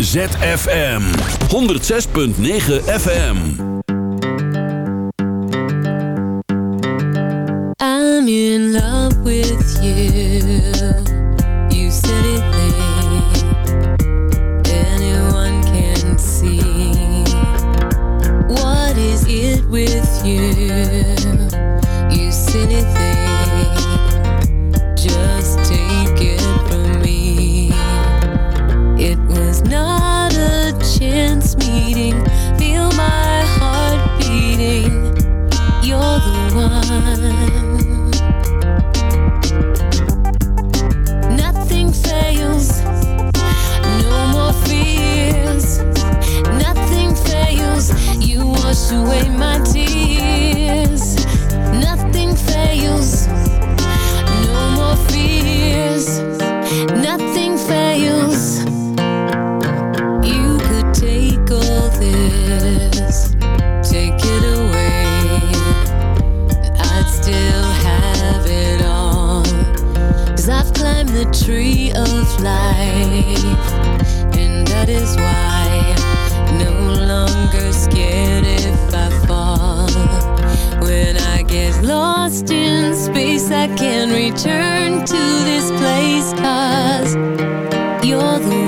ZFM. 106.9 FM space I can return to this place Cause you're the